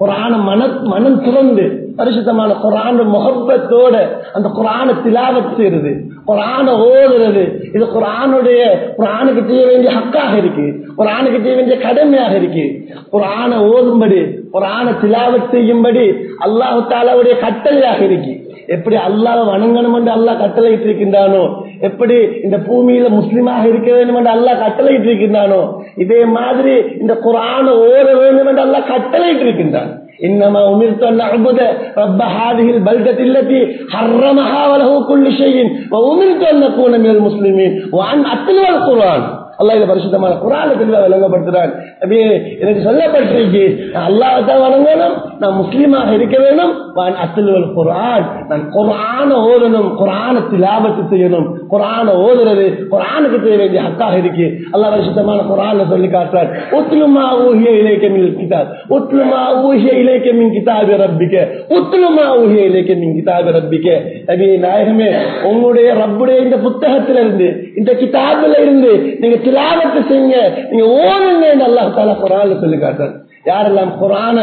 குரான மன மனம் திறந்து பரிசுத்தமான குரான் முகப்பத்தோட அந்த குரான திலாவத் செய்யறது குரான ஓதுறது இது குரானுடைய குரானுக்கு செய்ய வேண்டிய ஹக்காக இருக்கு குரானுக்கு செய்ய வேண்டிய கடமையாக இருக்கு. குரான ஓதும்படி குரான திலாவத் செய்யும்படி அல்லாஹு தாலாவுடைய கட்டளையாக இருக்கு. எப்படி அல்லாஹ் வணங்கணும் என்று அல்லாஹ் கட்டளையிட்டு இருக்கின்றானோ எப்படி இந்த பூமியில முஸ்லிமாக இருக்க வேண்டும் என்று அல்லாஹ் கட்டளையிட்டு இருக்கின்றானோ இதே மாதிரி இந்த குரான ஓத வேண்டும் என்று அல்லாஹ் கட்டளையிட்டு இருக்கின்றான் إنما أمرت أن أعبد رب هذه البلدة التي حرمها وله كل شيء وأمرت أن أكون من المسلمين وأن أتلو القرآن அல்லா இதை பரிசுத்தமான குரான தெளிவா விளங்கப்படுத்துறான். அப்படியே எனக்கு சொல்லப்பட்டிருக்கு. நான் அல்லாஹத்தான் வணங்கணும். நான் முஸ்லீமாக இருக்க வேணும். அத்துலுவல் குரான் நான் குரான ஓதணும். குரான திலாபத்து செய்யணும். குரான ஓதுறது குரானுக்கு செய்ய வேண்டிய ஹத்தாக இருக்கு. அல்லா பரிசுத்தமான குரான சொல்லி காட்டுறார் உத்லுமா ஊகிய இலைக்க கிட்டார் உத்லுமா ஊகிய இலைக்க கிதாபி ரப்பிக்க. உத்லுமா ஊகிய இலைக்க கிதாபி ரப்பிக்க. அப்படியே நாயகமே உங்களுடைய ரப்புடைய இந்த புத்தகத்தில இருந்து இந்த கிதாபில இருந்து நீங்க திலாவத்து செய்யுங்க. நீங்க ஓடுங்க அல்லாஹ் தாலா குரான் சொல்லி காட்டுறார் யாரெல்லாம் குரான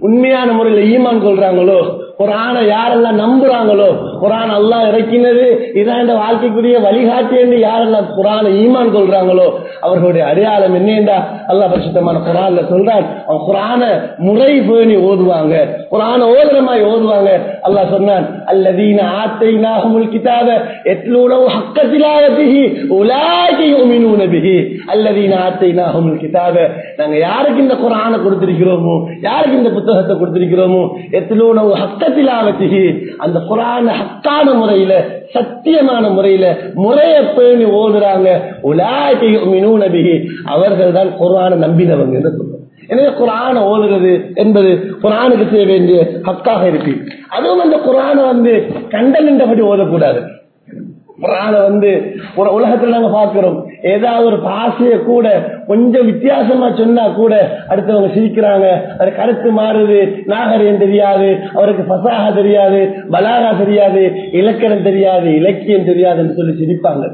உண்மையான முறையில் ஈமான் கொள்றாங்களோ குரானை யாரெல்லாம் நம்புறாங்களோ குரான் அல்லாஹ் இறக்கினது இதான் இந்த வாழ்க்கைக்குரிய வழிகாட்டி என்று யாரெல்லாம் குரானை ஈமான் கொள்றாங்களோ அவர்களுடைய அடையாளம் என்னென்றா அல்லாஹ் பரிசுத்தமான குரான்ல சொல்றான் அவன் குரான முறை பேணி ஓதுவாங்க. குரான ஓதுறமாய் ஓதுவாங்க. அல்லாஹ் சொன்னான் அல்லதீன ஆத்தை நாகமுல் கிதாப எட்லூனவு ஹக்கத்திலாவதிஹி உலாகி யுமினூன பிகி அல்லதீன ஆத்தை நாகமுல் கிதாப நாங்க யாருக்கு இந்த குரானை கொடுத்திருக்கிறோமோ? யாருக்கு இந்த புத்தகத்தை கொடுத்திருக்கிறோமோ? எட்லூனவு ஹக்கத்திலாவதிஹி அந்த குரான ஹக்கான முறையில சத்தியமான முறையில முறைய பேணி ஓடுறாங்க உலாகி யுமினூன அவர்கள் தான் குரானை நம்பினவங்க என்று எனவே குரான ஓதுறது என்பது குரானுக்கு செய்ய வேண்டிய ஹக்காக இருக்கு. அதுவும் அந்த குரானை வந்து கண்டனின்றபடி ஓதக்கூடாது. குரான வந்து ஒரு உலகத்துல நாங்க பாக்குறோம் ஏதாவது ஒரு பாசைய கூட கொஞ்சம் வித்தியாசமா சொன்னா கூட அடுத்தவங்க சிரிக்கிறாங்க. அது கருத்து மாறுது. நாகரிகம் தெரியாது. அவருக்கு பசாக தெரியாது. பலாகா தெரியாது. இலக்கணம் தெரியாது. இலக்கியம் தெரியாதுன்னு சொல்லி சிரிப்பாங்க.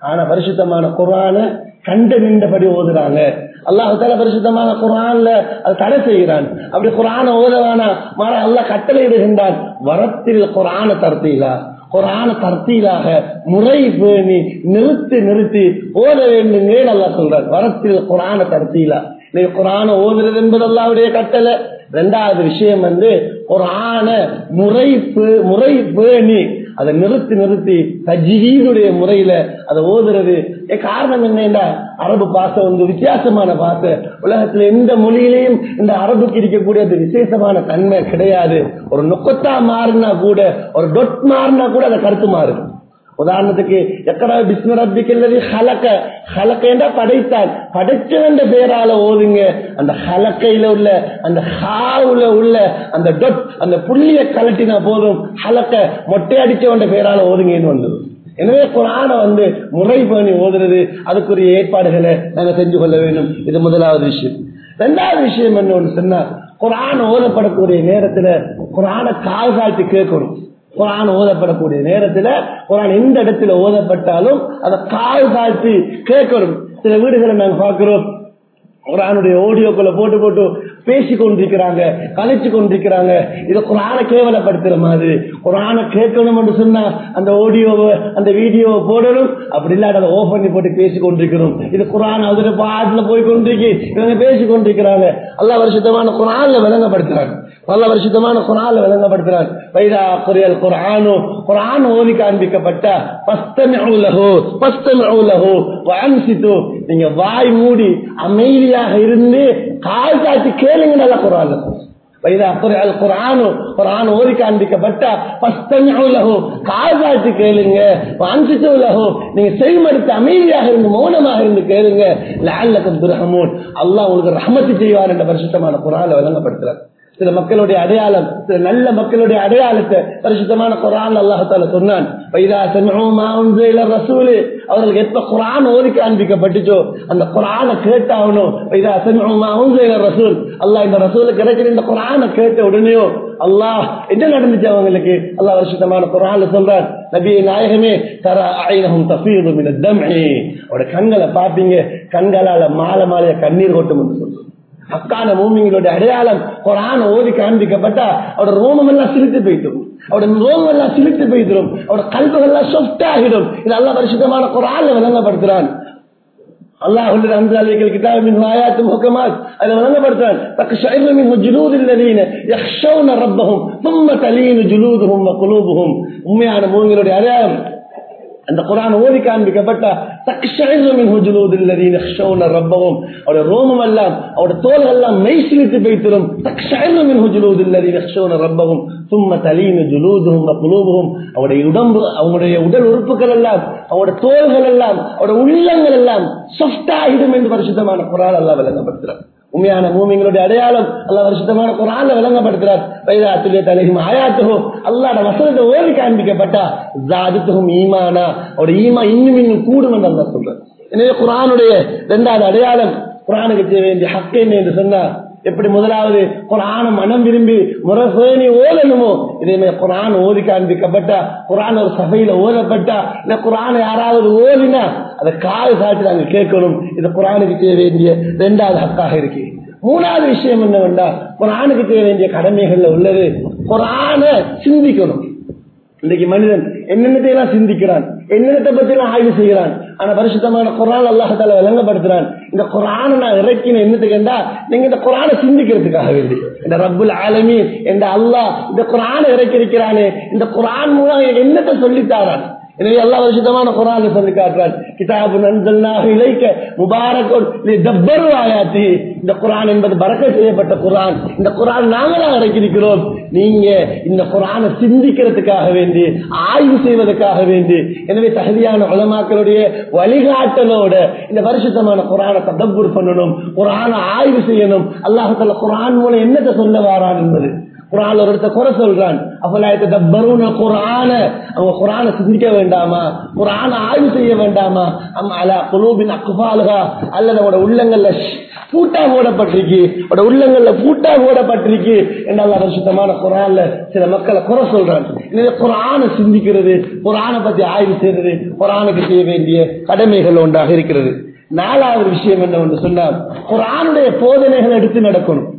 ஆனா பரிசுத்தமான குரான கண்டு நின்றபடி ஓதுறாங்க. அல்லாஹால பரிசுத்தமான குரான்ல அது தடை செய்கிறான். அப்படி குரான ஓதவானா மாற அல்லாஹ் கட்டளையிடுகின்றான். வரத்தில் குரான ஒரு குரான தர்த்தீலாக முறை பேணி நிறுத்தி நிறுத்தி ஓத வேண்டும் நல்லா சொல்றாரு வரத்தில் குரான தர்த்தீலா. நீ குரான ஓதுறது என்பதெல்லாம் அவருடைய கட்டளை. ரெண்டாவது விஷயம் வந்து குரான முறை முறை பேணி அதை நிறுத்தி நிறுத்தி தஜ்வீதுடைய முறையில அதை ஓதுறது. ஏ, காரணம் என்னன்னா அரபு பாசை வந்து வித்தியாசமான பாசை உலகத்துல எந்த மொழியிலையும் இந்த அரபுக்கு இருக்கக்கூடிய அந்த விசேஷமான தன்மை கிடையாது. ஒரு நொக்கத்தா மாறினா கூட ஒரு டொட் மாறினா கூட அதை கருத்து மாறுது. உதாரணத்துக்கு எக்கடா பிஸ்மி ரப்பிக்கல்லது ஹலக்க? ஹலக்கேண்டா படைத்தான். படைச்சவன் பேரால ஓதுங்க. அந்த ஹலக்கையில உள்ள அந்த ஹாவுல உள்ள அந்த டொட் அந்த புள்ளிய கலட்டினா போதும். ஹலக்க மொட்டை அடிச்சவன் பேரால ஓதுங்கன்னு வந்தது. எனவே குரான வந்து முறை பண்ணி ஓதுறது அதுக்குரிய ஏற்பாடுகளை நாங்க செஞ்சு கொள்ள வேண்டும். இது முதலாவது விஷயம். ரெண்டாவது விஷயம் என்ன ஒன்று சொன்னா குரான் ஓதப்படக்கூடிய நேரத்துல குரான கால் காட்டி கேட்கணும். குரான் ஓதப்படக்கூடிய நேரத்துல குரான் எந்த இடத்துல ஓதப்பட்டாலும் அதை கால் தாழ்த்தி கேட்கணும். சில வீடுகளை நாங்க பார்க்கிறோம். குரானுடைய ஆடியோக்குள்ள போட்டு போட்டு பேசி கொண்டிருக்கிறாங்க கலைச்சு கொண்டிருக்கிறாங்க. இதை குரான கேவலப்படுத்துற மாதிரி குரான கேட்கணும் என்று சொன்னா அந்த ஆடியோவை அந்த வீடியோவை போடணும். அப்படி இல்லாத அதை ஓபன் பண்ணி போட்டு பேசி கொண்டிருக்கணும். இது குரான் அதுல பாட்டுல போய் கொண்டிருக்கு. இவங்க பேசி கொண்டிருக்கிறாங்க. எல்லா வருஷத்தமான குரான்ல விளங்கப்படுத்துறாங்க. பல வருஷத்தமான குரான்ல விளங்கப்படுத்துறாங்க. வைதா குரியல் குரானு குரான் ஓதி காண்பிக்கப்பட்ட பஸ்தமிழகோ பஸ்தமிழகோ வான்சித்து நீங்க வாய் மூடி அமைதியாக இருந்து கால் காட்டி கேளுங்க நல்ல குரான் வைதா குரியல் குரானு குரான் ஓதி காண்பிக்கப்பட்ட பஸ்தமிழு கேளுங்க வான்சித்து உலகோ நீங்க செய்மடுத்து அமைதியாக இருந்து மௌனமாக இருந்து கேளுங்க. லால்லக்கம் துரகமோன் அல்லாஹ் உங்களுக்கு ரஹமத்து செய்வார் என்ற பரிசுத்தமான குரான்ல விளங்கப்படுத்துறார் சில மக்களுடைய அடையாளம் சில நல்ல மக்களுடைய அடையாளத்தை பரிசுத்தமான குரான் அல்லாஹால சொன்னான். ரசூலு. அவர்களுக்கு எப்ப குரான் ஓதி காண்பிக்கப்பட்டுச்சோ அந்த குரானை கேட்டாகணும் வைதா சமிஉ ரசூல். அல்லாஹ் இந்த ரசூலுக்கு கிடைக்கிற இந்த குரானை கேட்ட உடனேயோ அல்லாஹ் என்ன நடந்துச்சு அவங்களுக்கு? அல்லாஹ் வருஷத்தமான குரான்ல சொல்றார் நபியை நாயகமே தர ஐநகம் தஃபீது மின தம்இ. கண்களை பார்ப்பீங்க கண்களால மாலை மாலைய கண்ணீர் கொட்டும் என்று சொல்றோம் அக்கான மூமிங்களோட அடையாளம் குரான் ஓதி காண்பிக்கப்பட்டா அவட ரோமம் எல்லாம் சிரித்து போயிட்டோம் அவட நோம் எல்லாம் சிரித்து போயிடும். அவட கல்புகள் எல்லாம் சொஃப்ட் ஆகிடும். இது அல்ல பரிசுத்தமான குரான் விளங்கப்படுத்துறான் அல்லாஹ் அன்பாளிகள் கிதாபின் ஆயாத்தும் ஹுக்கமாத் அதை வழங்கப்படுத்துறான். தக்க ஷைர்மின் ஜுலூது இல்லதீன யக்ஷௌன ரப்பஹும் தும்ம தலீனு ஜுலூதுஹும் உண்மையான அடையாளம் அந்த குரான் ஓதி காண்பிக்கப்பட்ட ரப்பவும் அவருடைய ரோமம் எல்லாம் அவருடைய தோள்கள் எல்லாம் மெய் சிலித்து வைத்திரும் ரப்பவும் சும்ம தலீனு ஜுலூதும் குலூபும் அவருடைய உடம்பு அவங்களுடைய உடல் உறுப்புகள் எல்லாம் அவருடைய தோள்கள் எல்லாம் அவருடைய உள்ளங்கள் எல்லாம் சொஃப்ட் ஆகிடும் என்று பரிசுத்தமான குரான் எல்லாம் விளங்கப்படுத்துறார் உண்மையான மூமிங்களுடைய அடையாளம் அல்ல வருஷமான குரான்ல விளங்கப்படுத்துறார். வைதாத்துடைய தலையும் ஆயாத்துகும் அல்லாட வசனத்தை ஓடி காண்பிக்கப்பட்டா ஜாதித்துகும் ஈமானா அவருடைய ஈமா இன்னும் இன்னும் கூடும் என்று அல்லா சொல்றார். எனவே குரானுடைய இரண்டாவது அடையாளம் குரானுக்கு செய்ய வேண்டிய ஹக்கு என்ன என்று சொன்னார் எப்படி முதலாவது குரான மனம் விரும்பி முரசேனி ஓதணுமோ? இதே குரான் ஓதி காண்பிக்கப்பட்டா குரான் ஒரு சபையில ஓதப்பட்டா இல்ல குரான் யாராவது ஓதினா அதை காது காட்டி நாங்க கேட்கணும். இது குரானுக்கு செய்ய வேண்டிய ரெண்டாவது ஹக்காக இருக்கு. மூணாவது விஷயம் என்னவென்றா குரானுக்கு செய்ய வேண்டிய கடமைகள்ல உள்ளது குரான சிந்திக்கணும். இன்னைக்கு மனிதன் என்னென்னத்தை எல்லாம் சிந்திக்கிறான்? என்னென்னத்தை பத்தி எல்லாம் ஆய்வு செய்கிறான்? ஆனா பரிசுத்தமான குரான் அல்லாஹால விளங்கப்படுத்துறான். இந்த குரானை நான் இறக்கின என்னத்துக்கு என்றா நீங்க இந்த குரானை சிந்திக்கிறதுக்காக வேண்டி. இந்த ரப்புல் ஆலமி இந்த அல்லாஹ் இந்த குரானை இறக்கி இருக்கிறானே இந்த குரான் மூலம் என்னத்தை சொல்லித்தாரான் எனவே எல்லா வருஷத்தமான குரான் சொல்லி காட்டுறான் கிதாபு நன்சல்னாக இலைக்க முபாரக்கோன் தப்பரு ஆயாத்தி. இந்த குரான் என்பது பறக்க செய்யப்பட்ட குரான் இந்த குரான் நாங்களாக இறக்கியிருக்கிறோம் நீங்க இந்த குரானை சிந்திக்கிறதுக்காக வேண்டி ஆய்வு செய்வதற்காக வேண்டி எனவே தகுதியான உலமாக்களுடைய வழிகாட்டலோட இந்த வருஷத்தமான குரானை தடப்பூர் பண்ணணும் குரானை ஆய்வு செய்யணும். அல்லாஹால குரான் மூலம் என்னத்தை சொல்ல வாரான் என்பது. குரான் ஒரு இடத்த குறை சொல்றான். அப்பலாயத்தை தப்பருன குரான அவங்க குரான சிந்திக்க வேண்டாமா? குரான ஆய்வு செய்ய வேண்டாமா? அம்மா அலா குலூபின் அக்குபாலுகா அல்லது அவட உள்ளங்கள்ல பூட்டா போடப்பட்டிருக்கு. அவட உள்ளங்கள்ல பூட்டா போடப்பட்டிருக்கு. என்றால் சுத்தமான குரான்ல சில மக்களை குறை சொல்றான். எனவே குரான சிந்திக்கிறது குரானை பத்தி ஆய்வு செய்யறது குரானுக்கு செய்ய வேண்டிய கடமைகள் ஒன்றாக இருக்கிறது. நாலாவது விஷயம் என்ன ஒன்று சொன்னால் குரானுடைய போதனைகள் எடுத்து நடக்கணும்.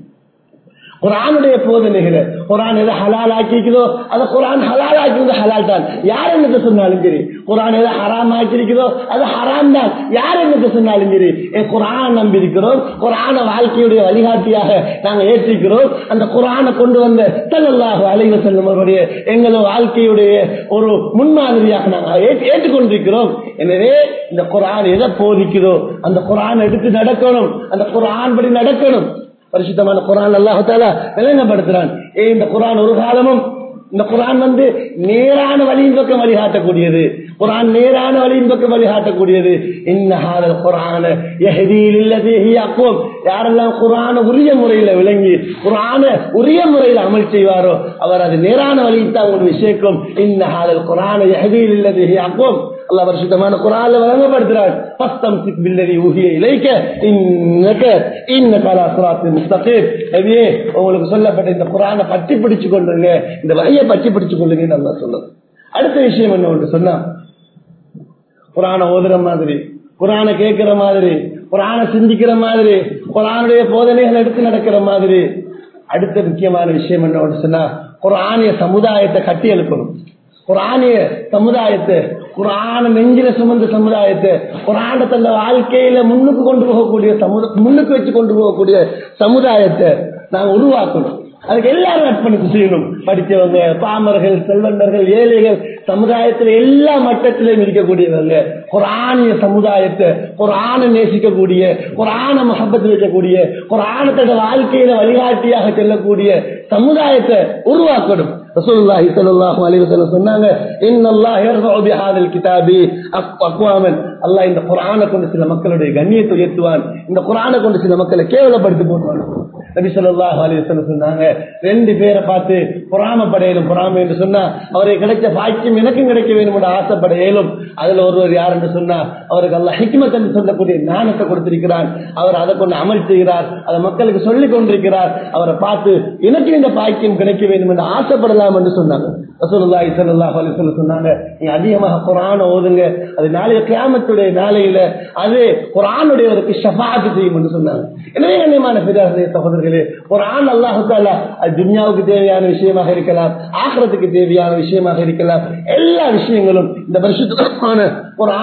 குரானுடைய போதனைகளை குரான் எதை ஹலால் ஆக்கிக்கிறதோ அதை குரான் ஹலால் ஆக்கிறது ஹலால் தான். யார் என்னத்தை சொன்னாலும் சரி குரான் எதை ஹராம் ஆக்கியிருக்கிறதோ அது ஹராம் தான். யார் என்னத்தை சொன்னாலும் சரி குரான் நம்பி இருக்கிறோம் குரான வாழ்க்கையுடைய வழிகாட்டியாக நாங்கள் ஏற்றிருக்கிறோம். அந்த குரானை கொண்டு வந்த தல்லாஹ் அலைவ செல்லும் அவருடைய எங்களது வாழ்க்கையுடைய ஒரு முன்மாதிரியாக நாங்கள் ஏற்றுக்கொண்டிருக்கிறோம். எனவே இந்த குரான் எதை போதிக்குதோ அந்த குரான் எடுத்து நடக்கணும். அந்த குரான் படி நடக்கணும். பரிசுத்தமான குரான் அல்லாஹால விளங்கப்படுத்துறான். ஏ இந்த குரான் ஒரு காலமும் இந்த குரான் வந்து நேரான வழியின் பக்கம் வழிகாட்டக்கூடியது. குரான் நேரான வழியின் பக்கம் வழிகாட்டக்கூடியது. இன்னஹாத குரான யாரெல்லாம் குரான உரிய முறையில விளங்கி குரான உரிய முறையில அமல் செய்வாரோ அவர் அது நேரான வழியில் தான் ஒரு விஷயம் இன்னஹாதல் குரான எஹதியில் இல்லது அக்கும் அல்லா பரிசுத்தமான குரால வழங்கப்படுத்துறார். பஸ்தம் சிக் பில்லரி ஊகிய இலைக்க இன்னக்க இன்ன காலாசுராத்து முஸ்தகீர் நபியே உங்களுக்கு சொல்லப்பட்ட இந்த குரானை பற்றி பிடிச்சு கொள்ளுங்க. இந்த வகையை பற்றி பிடிச்சு கொள்ளுங்க நல்லா சொல்லுது. அடுத்த விஷயம் என்ன ஒன்று சொன்னா குரான ஓதுற மாதிரி குரான கேட்கிற மாதிரி குரானை சிந்திக்கிற மாதிரி குரானுடைய போதனைகள் எடுத்து நடக்கிற மாதிரி. அடுத்த முக்கியமான விஷயம் என்ன சொன்னா குரானிய சமுதாயத்தை கட்டி எழுப்பணும். குரானிய சமுதாயத்தை குரான நெஞ்சில சுமந்த சமுதாயத்தை குரான தந்த வாழ்க்கையில முன்னுக்கு கொண்டு போகக்கூடிய முன்னுக்கு வச்சு கொண்டு போகக்கூடிய சமுதாயத்தை நாங்க உருவாக்கணும். அதுக்கு எல்லாரும் அர்ப்பணிப்பு செய்யணும் படித்தவங்க பாமர்கள் செல்வந்தர்கள் ஏழைகள் சமுதாயத்தில் எல்லா மட்டத்திலையும் இருக்கக்கூடியவங்க. குரானிய சமுதாயத்தை குரான நேசிக்கக்கூடிய குரான மகப்பத்தில் இருக்கக்கூடிய குரானத்தோட வாழ்க்கையில வழிகாட்டியாக செல்லக்கூடிய சமுதாயத்தை உருவாக்கணும். ரசூலுல்லாஹி ஸல்லல்லாஹு அலைஹி வஸல்லம் சொன்னாங்க இன்னல்லாஹ் யர்ஃபு பிஹாதல் கிதாபி அக்வாமன். அல்லாஹ் இந்த குர்ஆனை கொண்டு சில மக்களுடைய கண்ணியத்தை உயர்த்துவான். இந்த குர்ஆனை கொண்டு சில மக்களை கேவலப்படுத்தி போடுவான் நபி சொல்லாஹ் அலைஹி சொன்னாங்க. ரெண்டு பேரை பார்த்து பொறாமப்படையலும் பொறாமை என்று சொன்னா அவரை கிடைச்ச பாக்கியம் எனக்கும் கிடைக்க வேண்டும் என்று ஆசைப்பட அதுல ஒருவர் யார் என்று சொன்னா அவருக்கு அல்ல ஹிக்மத் என்று சொல்லக்கூடிய ஞானத்தை கொடுத்திருக்கிறார் அவர் அதை கொண்டு அமல் செய்கிறார் அதை மக்களுக்கு சொல்லிக் கொண்டிருக்கிறார். அவரை பார்த்து எனக்கு இந்த பாக்கியம் கிடைக்க வேண்டும் என்று ஆசைப்படலாம் என்று சொன்னாங்க. ரசூலுல்லாஹி ஸல்லல்லாஹு அலைஹி வஸல்லம் சொன்னாங்க நீ அதிகமாக குர்ஆனை ஓதுங்க அது நாளைய கியாமத்துடைய நாளையில அது குர்ஆனுடையவருக்கு ஷஃபாஅத் செய்யும் என்று சொன்னாங்க. எனவே கண்ணியமான பிதார்களே சகோதரர்களே குர்ஆன் அல்லாஹ் தஆலா அது துன்யாவுக்கு தேவையான விஷயமாக இருக்கலாம் ஆக்கிரத்துக்கு தேவையான விஷயமாக இருக்கலாம். எல்லா விஷயங்களும் இந்த வருஷத்துக்கான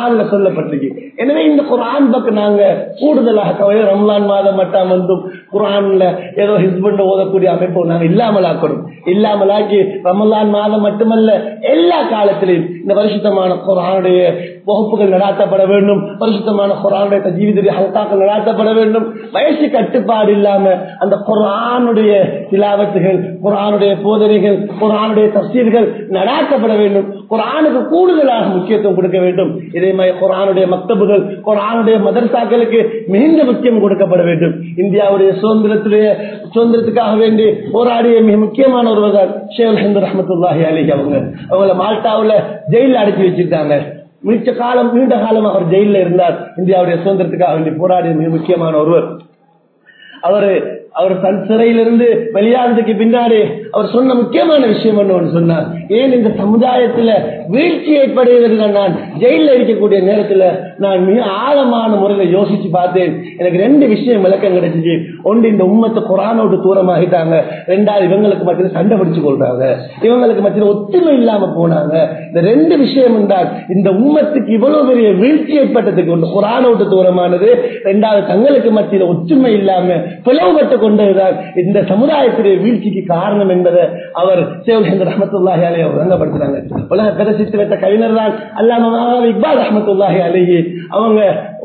ஆண்ல சொல்லப்பட்டிருக்கு. எனவே இந்த குரான் பக்கம் நாங்க கூடுதலாக கவலை ரம்லான் மாதம் மட்டும் வந்தும் குரான்ல ஏதோ ஹிஸ்பண்ட் ஓதக்கூடிய அமைப்பு நாங்க இல்லாமலாக்கணும். இல்லாமலாக்கி ரமலான் மாதம் மட்டுமல்ல எல்லா காலத்திலையும் இந்த பரிசுத்தமான குரானுடைய வகுப்புகள் நடாத்தப்பட வேண்டும். பரிசுத்தமான குரானுடைய ஜீவித ஹல்தாக்கள் நடாத்தப்பட வேண்டும். வயசு கட்டுப்பாடு இல்லாம அந்த குரானுடைய திலாவத்துகள் குரானுடைய போதனைகள் குரானுடைய தப்சீர்கள் நடாத்தப்பட வேண்டும். குரானுக்கு கூடுதலாக முக்கியத்துவம் கொடுக்க வேண்டும். இதே மாதிரி குரானுடைய மக்தபுகள் குரானுடைய மதர்சாக்களுக்கு மிகுந்த முக்கியம் கொடுக்கப்பட வேண்டும். இந்தியாவுடைய சுதந்திரத்துடைய சுதந்திரத்துக்காக வேண்டி போராடிய மிக முக்கியமான ஒருவர் தான் ஷேவல் ஹிந்து ரஹமத்துல்லாஹி அலி அவங்க. அவங்கள மால்டாவுல ஜெயிலில் அடைச்சி வச்சிருக்காங்க. மிச்ச காலம் நீண்ட காலம் அவர் ஜெயில இருந்தார். இந்தியாவுடைய சுதந்திரத்துக்காக வேண்டி போராடிய மிக முக்கியமான ஒருவர். அவர் அவர் தன் சிறையிலிருந்து வெளியானதுக்கு பின்னாடி அவர் சொன்ன முக்கியமான விஷயம் என்ன சொன்னார் ஏன் இந்த சமுதாயத்துல வீழ்ச்சி ஏற்படுகிறது நான் ஜெயில இருக்கக்கூடிய நேரத்துல நான் மிக ஆழமான முறையில் யோசிச்சு பார்த்தேன். எனக்கு ரெண்டு விஷயம் விளக்கம் கிடைச்சிச்சு. ஒன்று இந்த உம்மத்தை குரானோடு தூரமாகிட்டாங்க. ரெண்டாவது இவங்களுக்கு மத்தியில் சண்டை பிடிச்சு கொள்றாங்க. இவங்களுக்கு மத்தியில் ஒத்துமை இல்லாம போனாங்க. இந்த ரெண்டு விஷயம் என்றால் இந்த உம்மத்துக்கு இவ்வளவு பெரிய வீழ்ச்சி ஏற்பட்டதுக்கு ஒன்று குரானோடு தூரமானது. ரெண்டாவது தங்களுக்கு மத்தியில் ஒற்றுமை இல்லாம பிளவுபட்டு கொண்டதுதான். இந்த சமுதாயத்துடைய வீழ்ச்சிக்கு காரணம் என்பதை அவர் சேவகேந்திர ரஹமத்துல்லாஹி அலையை விளங்கப்படுத்துறாங்க உலக பிரசித்தி வைத்த கவிஞர் தான் அல்லாம இக்பால் ரஹமத்துல்லாஹி அலையே அவங்க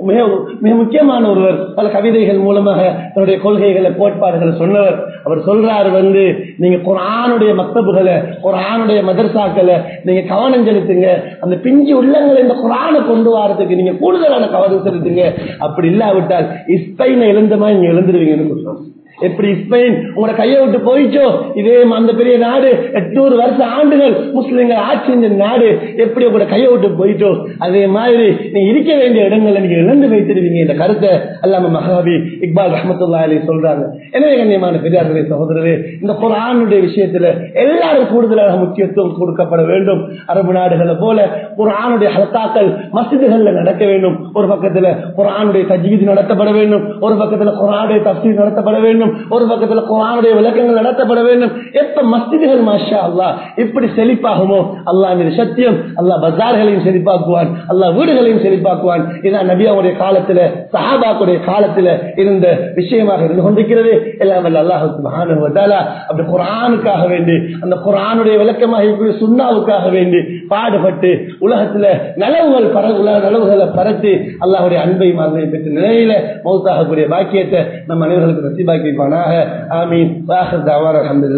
மிக மிக முக்கியமான ஒருவர். பல கவிதைகள் மூலமாக தன்னுடைய கொள்கைகளை கோட்பாடுகளை சொன்னவர். அவர் சொல்றாரு வந்து நீங்க குரானுடைய மக்தபுகளை குரானுடைய மதர்சாக்களை நீங்க கவனம் செலுத்துங்க. அந்த பிஞ்சு உள்ளங்களை இந்த குரானை கொண்டு வரதுக்கு நீங்க கூடுதலான கவனம் செலுத்துங்க. அப்படி இல்லாவிட்டால் இஸ்பைனை எழுந்தமா நீங்க எழுந்துருவீங்கன்னு சொல்றோம் எப்படி ஸ்பெயின் உங்களோட கையை விட்டு போயிச்சோ? இதே அந்த பெரிய நாடு எட்நூறு வருஷ ஆண்டுகள் முஸ்லிம்கள் ஆட்சி செஞ்ச நாடு எப்படி உங்களோட கையை விட்டு போயிட்டோ அதே மாதிரி நீ இருக்க வேண்டிய இடங்களை நீங்க இழந்து வைத்திருவீங்க. இந்த கருத்தை அல்லாம மகாபி இக்பால் ரஹமத்துல்லா அலி சொல்றாங்க. எனவே கண்ணியமான பெரியார்களே சகோதரரே இந்த குரானுடைய விஷயத்துல எல்லாரும் கூடுதலாக முக்கியத்துவம் கொடுக்கப்பட வேண்டும். அரபு நாடுகளை போல குரானுடைய ஹலத்தாக்கள் மசிதுகள்ல நடக்க வேண்டும். ஒரு பக்கத்துல குரானுடைய தஜீது நடத்தப்பட வேண்டும். ஒரு பக்கத்துல குரானுடைய தப்சீர் நடத்தப்பட வேண்டும். ஒரு பக்கத்துல குரானுடைய விளக்கங்கள் நடத்தப்பட வேண்டும். எப்ப மஸ்திகள் மாஷா அல்லா இப்படி செழிப்பாகுமோ? அல்லா மீது சத்தியம் அல்லாஹ் பஜார்களையும் செழிப்பாக்குவான் அல்லாஹ் வீடுகளையும் செழிப்பாக்குவான். இதான் நபியாவுடைய காலத்துல சஹாபாக்குடைய காலத்துல இருந்த விஷயமாக இருந்து கொண்டிருக்கிறது. எல்லாம் வல்ல அப்படி குரானுக்காக வேண்டி அந்த குரானுடைய விளக்கமாக இருக்கிற சுண்ணாவுக்காக வேண்டி பாடுபட்டு உலகத்துல நலவுகள் பர உலக நலவுகளை பரத்தி அல்லாஹ்வுடைய அன்பை மாதிரி பெற்ற நிலையில மௌத்தாகக்கூடிய பாக்கியத்தை நம் அனைவர்களுக்கு پناہ ہے۔ آمین۔ واخر دعوان الحمدللہ۔